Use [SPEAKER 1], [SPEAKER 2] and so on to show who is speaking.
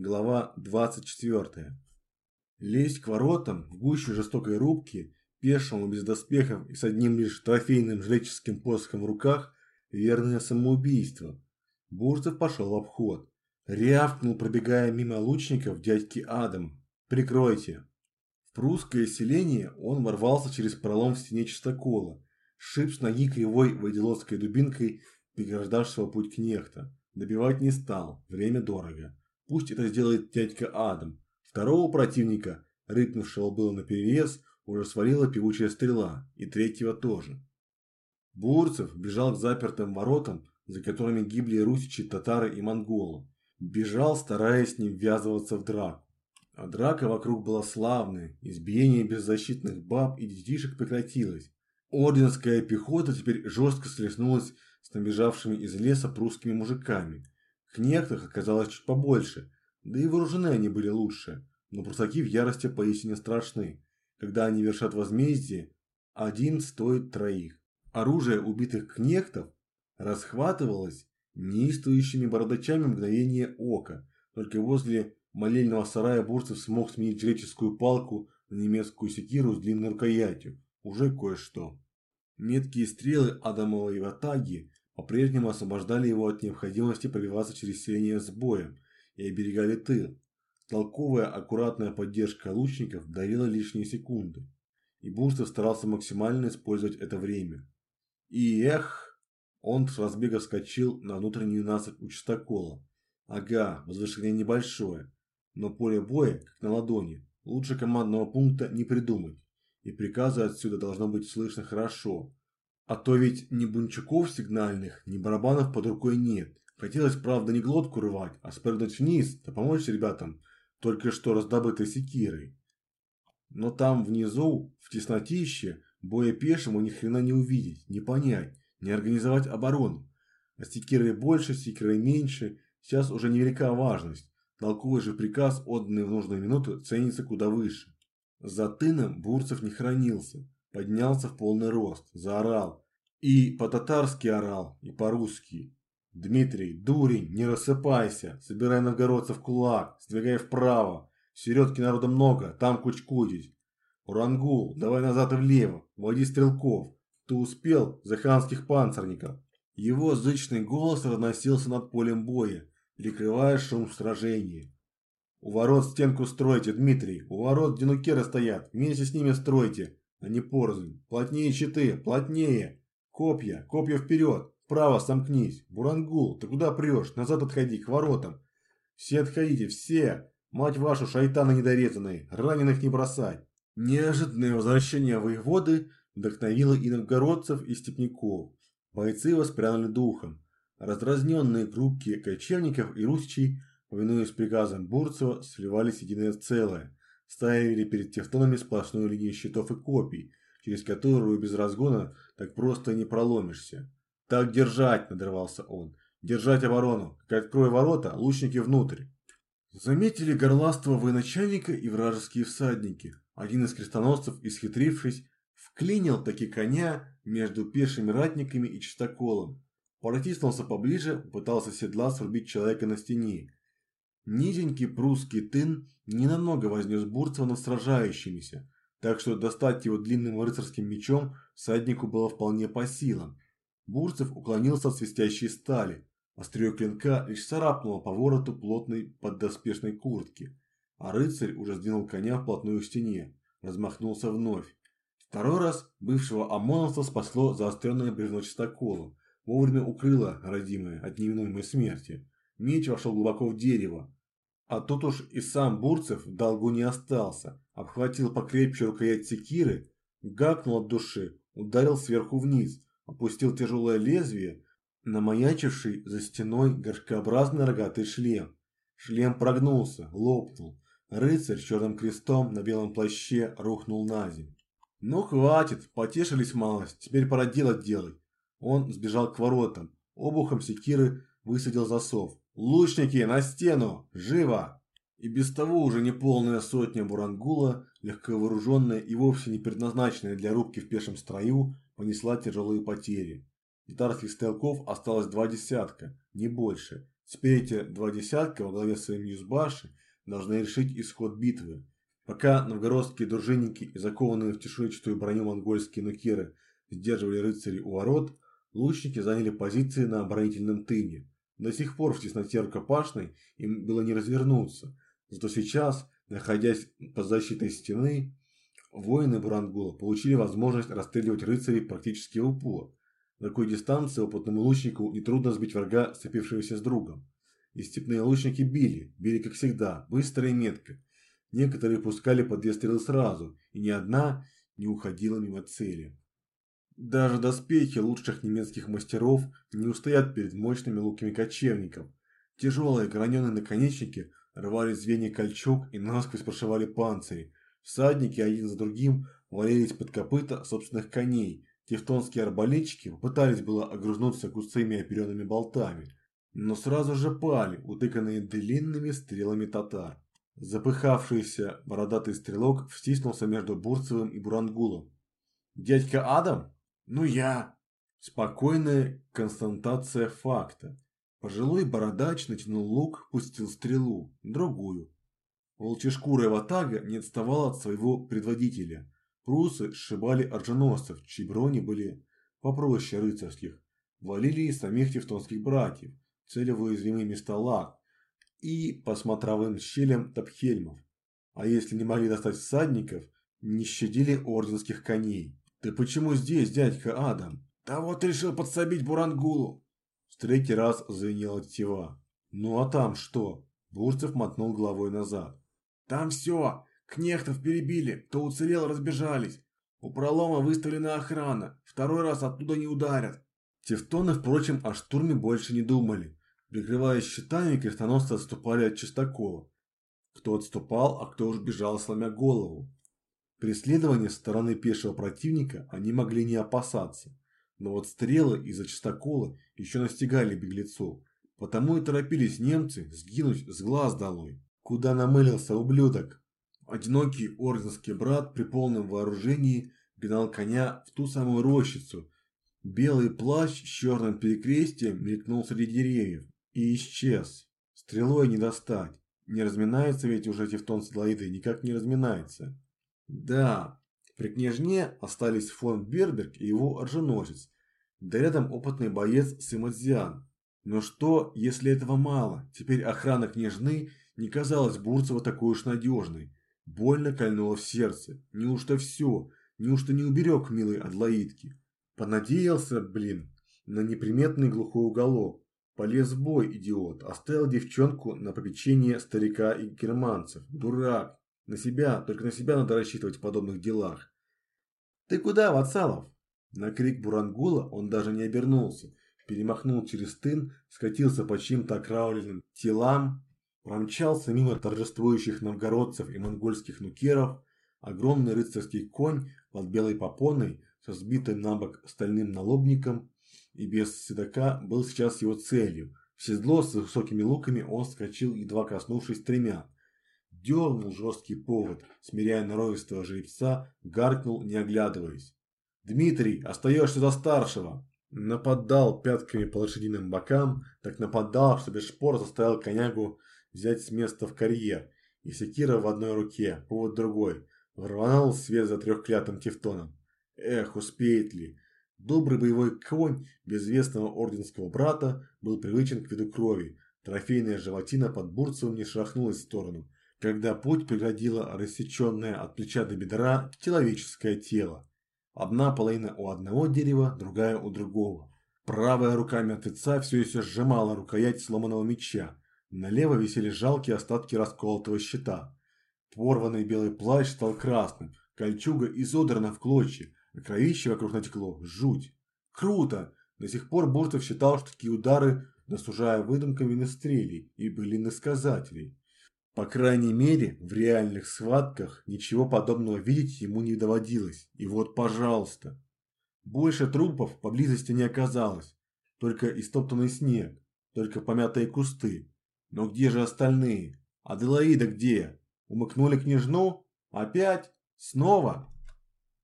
[SPEAKER 1] Глава 24. Лезть к воротам в гущу жестокой рубки, пешему без доспехов и с одним лишь трофейным жреческим посохом в руках – верное самоубийство. Бурцев пошел в обход. Рявкнул, пробегая мимо лучников, дядьки Адам. «Прикройте!» В прусское селение он ворвался через пролом в стене чистокола, шип с ноги кривой вайделотской дубинкой, преграждавшего путь к нехта. Добивать не стал, время дорого. Пусть это сделает дядька Адам. Второго противника, рыкнувшего было наперерез, уже свалила певучая стрела, и третьего тоже. Бурцев бежал к запертым воротам, за которыми гибли русичи, татары и монголы. Бежал, стараясь не ввязываться в драку. А драка вокруг была славная, избиение беззащитных баб и детишек прекратилось. Орденская пехота теперь жестко слеснулась с набежавшими из леса прусскими мужиками – Кнехтах оказалось чуть побольше, да и вооружены они были лучше, но прусаки в ярости поистине страшны. Когда они вершат возмездие, один стоит троих. Оружие убитых кнехтов расхватывалось неистующими бородачами мгновение ока. Только возле молельного сарая Бурцев смог сменить жреческую палку на немецкую секиру с длинной рукоятью. Уже кое-что. Меткие стрелы Адамовой ватаги по-прежнему освобождали его от необходимости пробиваться через селение с боем и оберегали тыл. Толковая, аккуратная поддержка лучников дарила лишние секунды, и Бурстов старался максимально использовать это время. И эх, он с разбега вскочил на внутреннюю насыпь у чистокола. Ага, возвышение небольшое, но поле боя, как на ладони, лучше командного пункта не придумать, и приказы отсюда должно быть слышно хорошо, а то ведь ни бунчуков сигнальных, ни барабанов под рукой нет. Хотелось, правда, не глотку рвать, а спрыгнуть вниз, да помочь ребятам, только что раздобытой секирой. Но там внизу, в теснотище, боя пешему ни хрена не увидеть, не понять, не организовать оборону. А секирой больше, секирой меньше, сейчас уже невелика важность. Толковый же приказ, отданный в нужную минуту, ценится куда выше. За тыном Бурцев не хранился поднялся в полный рост, заорал. И по-татарски орал, и по-русски. «Дмитрий, дурень, не рассыпайся, собирай новгородцев в кулак, сдвигай вправо. В середке народа много, там кучкуйтесь. Урангул, давай назад и влево, води стрелков. Ты успел за ханских панцирников». Его зычный голос разносился над полем боя, перекрывая шум сражения. «У ворот стенку стройте, Дмитрий, у ворот динукеры стоят, вместе с ними стройте, а не порознь. Плотнее щиты, плотнее. Копья, копья вперед. Вправо сомкнись. Бурангул, ты куда прешь? Назад отходи, к воротам. Все отходите, все. Мать вашу, шайтаны недорезанные. Раненых не бросать. Неожиданное возвращение воеводы вдохновило и новгородцев, и степняков. Бойцы воспрянули духом. Раздразненные группки кочевников и русичей, повинуясь приказам Бурцева, сливались единое целое ставили перед тевтонами сплошную линию щитов и копий, через которую без разгона так просто не проломишься. «Так держать!» – надрывался он. «Держать оборону! Как открою ворота, лучники внутрь!» Заметили горластво военачальника и вражеские всадники. Один из крестоносцев, исхитрившись, вклинил таки коня между пешими ратниками и чистоколом. Протиснулся поближе, пытался седла срубить человека на стене. Низенький прусский тын ненамного вознес Бурцева над сражающимися, так что достать его длинным рыцарским мечом всаднику было вполне по силам. Бурцев уклонился от свистящей стали, острие клинка лишь царапнуло по вороту плотной поддоспешной куртки, а рыцарь уже сдвинул коня вплотную к стене, размахнулся вновь. Второй раз бывшего ОМОНовца спасло заостренное бревно чистокола, вовремя укрыло родимое от невинуемой смерти. Меч вошел глубоко в дерево, а тут уж и сам Бурцев в долгу не остался. Обхватил покрепче рукоять секиры, гакнул от души, ударил сверху вниз, опустил тяжелое лезвие на маячивший за стеной горшкообразный рогатый шлем. Шлем прогнулся, лопнул. Рыцарь с черным крестом на белом плаще рухнул на землю. «Ну хватит, потешились малость, теперь пора делать делать». Он сбежал к воротам, обухом секиры высадил засов. «Лучники, на стену! Живо!» И без того уже неполная сотня бурангула, легковооруженная и вовсе не предназначенная для рубки в пешем строю, понесла тяжелые потери. Татарских стрелков осталось два десятка, не больше. Теперь эти два десятка во главе своим Юзбаши должны решить исход битвы. Пока новгородские дружинники и закованные в чешуйчатую броню монгольские нукеры сдерживали рыцарей у ворот, лучники заняли позиции на оборонительном тыне. До сих пор в тесноте рукопашной им было не развернуться, зато сейчас, находясь под защитой стены, воины Бурангула получили возможность расстреливать рыцарей практически в упор. На такой дистанции опытному лучнику нетрудно сбить врага, сцепившегося с другом. И степные лучники били, били как всегда, быстро и метко. Некоторые пускали по две стрелы сразу, и ни одна не уходила мимо цели. Даже доспехи лучших немецких мастеров не устоят перед мощными луками кочевников. Тяжелые граненые наконечники рвали звенья кольчуг и насквозь прошивали панцири. Всадники один за другим валились под копыта собственных коней, Тевтонские арбалетчики попытались было огрызнуться густыми оперенными болтами, но сразу же пали, утыканные длинными стрелами татар. Запыхавшийся бородатый стрелок встиснулся между Бурцевым и Бурангулом. «Дядька Адам? Ну я!» Спокойная константация факта. Пожилой бородач натянул лук, пустил стрелу, другую. Волчешкурая ватага не отставала от своего предводителя – Прусы сшибали оруженосцев, чьи брони были попроще рыцарских, валили и самих тевтонских братьев, цели в уязвимые места лак и по смотровым щелям топхельмов. А если не могли достать всадников, не щадили орденских коней. «Ты почему здесь, дядька Адам?» «Да вот решил подсобить Бурангулу!» В третий раз звенела тетива. «Ну а там что?» Бурцев мотнул головой назад. «Там все! Кнехтов перебили, кто уцелел, разбежались. У пролома выставлена охрана, второй раз оттуда не ударят. Тевтоны, впрочем, о штурме больше не думали. Прикрываясь щитами, крестоносцы отступали от Чистокола. Кто отступал, а кто уж бежал, сломя голову. Преследования со стороны пешего противника они могли не опасаться. Но вот стрелы из-за Чистокола еще настигали беглецов. Потому и торопились немцы сгинуть с глаз долой. Куда намылился ублюдок? Одинокий орденский брат при полном вооружении гнал коня в ту самую рощицу. Белый плащ с черным перекрестием мелькнул среди деревьев и исчез. Стрелой не достать. Не разминается ведь уже тевтонцы Лаиды, никак не разминается. Да, при княжне остались фон Берберг и его оруженосец, да рядом опытный боец Симадзиан. Но что, если этого мало? Теперь охрана княжны не казалась Бурцева такой уж надежной. Больно кольнуло в сердце. Неужто все? Неужто не уберег милой Адлоидки? Понадеялся, блин, на неприметный глухой уголок. Полез в бой, идиот. Оставил девчонку на попечение старика и германцев. Дурак. На себя, только на себя надо рассчитывать в подобных делах. «Ты куда, Вацалов?» На крик Бурангула он даже не обернулся. Перемахнул через тын, скатился по чьим-то окравленным телам Промчался мимо торжествующих новгородцев и монгольских нукеров, огромный рыцарский конь под белой попоной со сбитым на бок стальным налобником и без седока был сейчас его целью. В седло с высокими луками он скачил, едва коснувшись тремя. Дернул жесткий повод, смиряя норовистого жеребца, гаркнул, не оглядываясь. «Дмитрий, остаешься за старшего!» Нападал пятками по лошадиным бокам, так нападал, что без шпор заставил конягу взять с места в карьер, и секира в одной руке, повод другой, рванул свет за трехклятым тевтоном. Эх, успеет ли? Добрый боевой конь безвестного орденского брата был привычен к виду крови. Трофейная животина под Бурцевым не шахнулась в сторону, когда путь преградило рассеченное от плеча до бедра человеческое тело. Одна половина у одного дерева, другая у другого. Правая рука мертвеца все еще сжимала рукоять сломанного меча, Налево висели жалкие остатки расколотого щита. Порванный белый плащ стал красным, кольчуга изодрана в клочья, а кровище вокруг натекло. Жуть! Круто! До сих пор Буртов считал, что такие удары, досужая выдумками настрелей и были насказателей. По крайней мере, в реальных схватках ничего подобного видеть ему не доводилось. И вот, пожалуйста. Больше трупов поблизости не оказалось. Только истоптанный снег, только помятые кусты. Но где же остальные? Аделаида где? Умыкнули княжну? Опять? Снова?